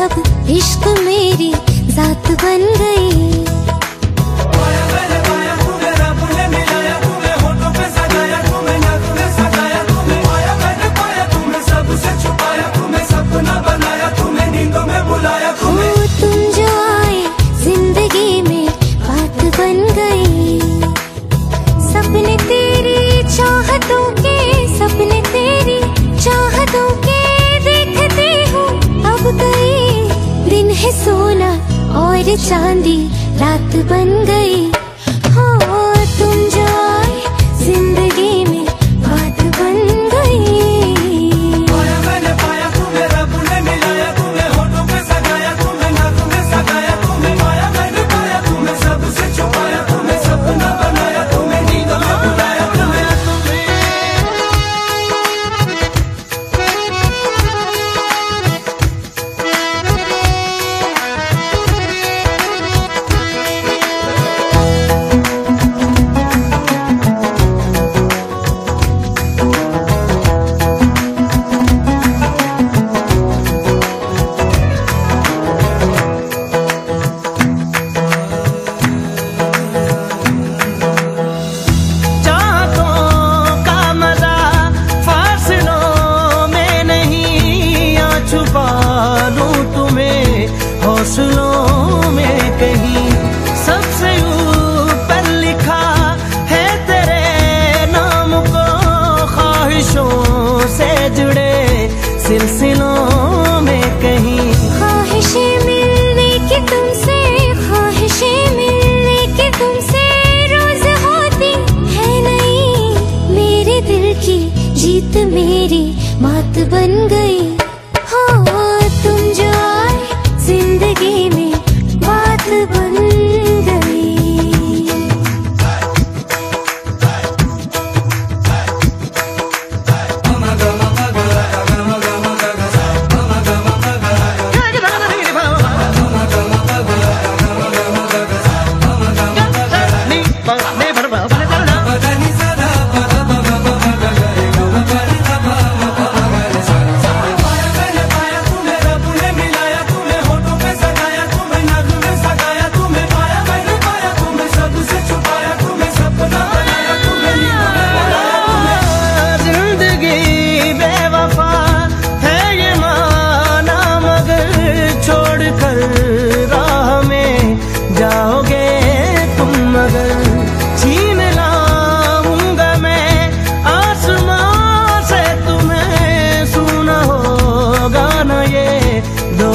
मज़हब इश्क मेरी जात बन गई सोना और चांदी रात बन गई। जीत मेरी बात बन गई।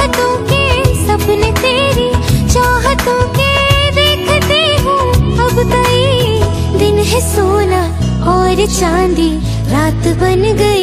चाहतों के सपने तेरी, चाहतों के देखती हूँ। अब कई दिन है सोना और चांदी, रात बन गई।